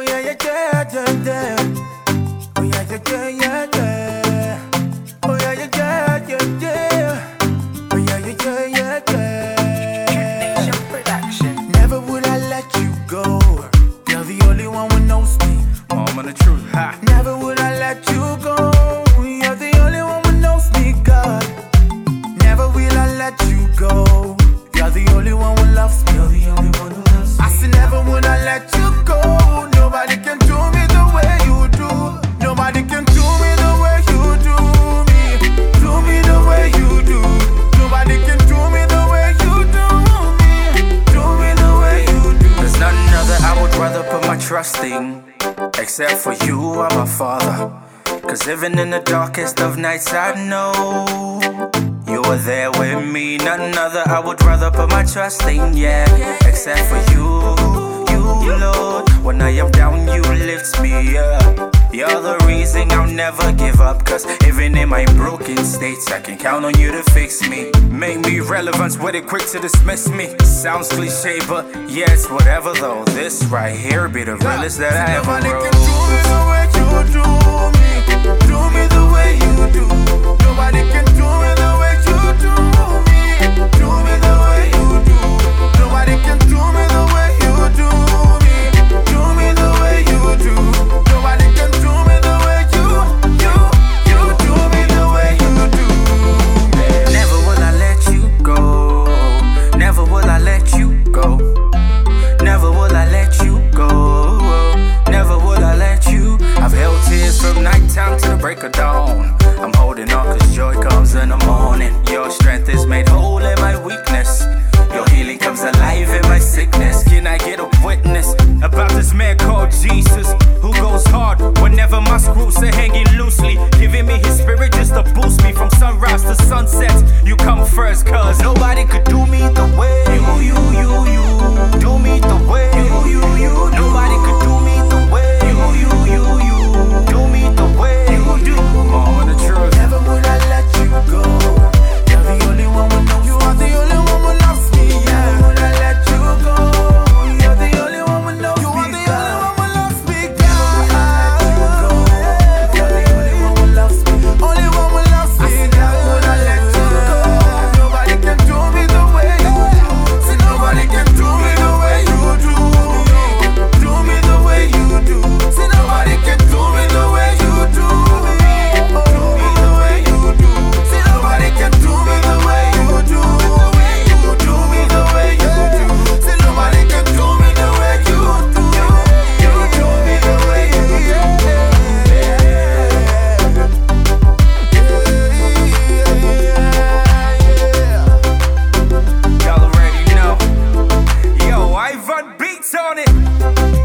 yeah, yeah, yeah. Oh yeah, yeah, yeah, yeah, yeah. Oh yeah, yeah, yeah, yeah, yeah. Oh yeah, yeah, yeah, yeah, yeah. Never would I let you go. You're the only one who knows me. Moment of truth, ha. Never would I let you go. You're the only one who knows me, God. Never will I let you go. You're the only one who loves me. You're the only one who loves me. I said never would I let you go. Nobody can do me the way you do. Nobody can do me the way you do me. Do me the way you do. Nobody can do me the way you do me. Do me the way you do. There's other I would rather put my trust in. Except for you, I'm a father. Cause even in the darkest of nights, I know you were there with me. None other I would rather put my trust in, yeah. Except for you, never give up. Cause even in my broken states, I can count on you to fix me. Make me relevant with it, quick to dismiss me. Sounds cliche, but yeah, it's whatever though. This right here be the realest that I ever Nobody wrote. can do the way you. Do me about this man called Jesus who goes hard whenever my screws are hanging loosely? Giving me his spirit just to boost me on it.